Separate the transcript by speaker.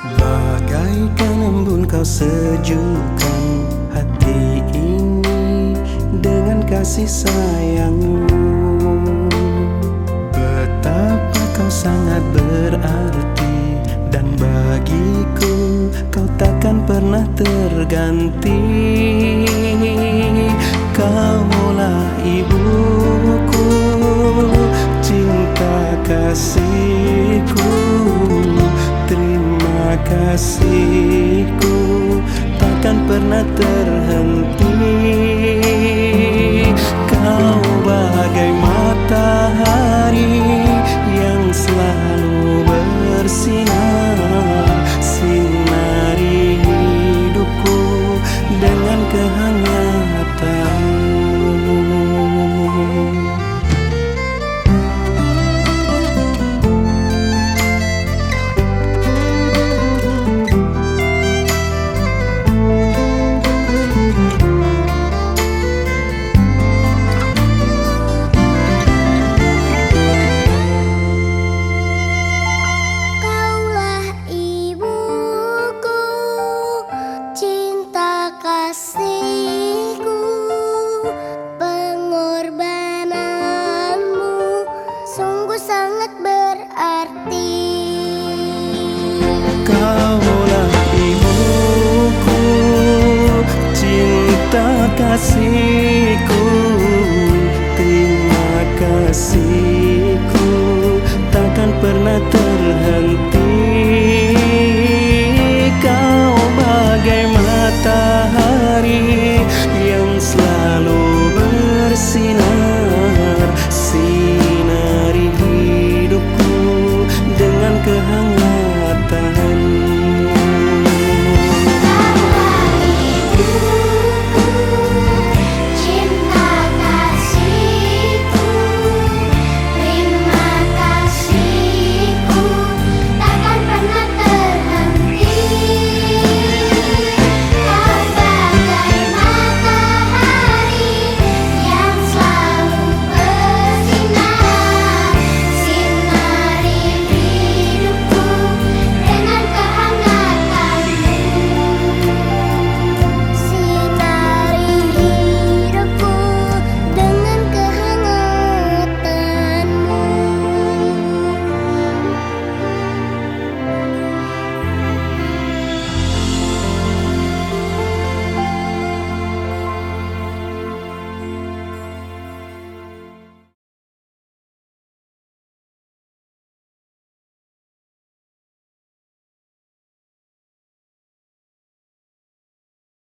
Speaker 1: Bagaikan embun kau sejukkan hati ini Dengan kasih sayangmu. Betapa kau sangat berarti Dan bagiku kau takkan pernah terganti. Kau kasihku Takkan pernah terhenti kasihku, terima kasihku, takkan pernah terhenti. Kau bagai matahari yang selalu bersinar.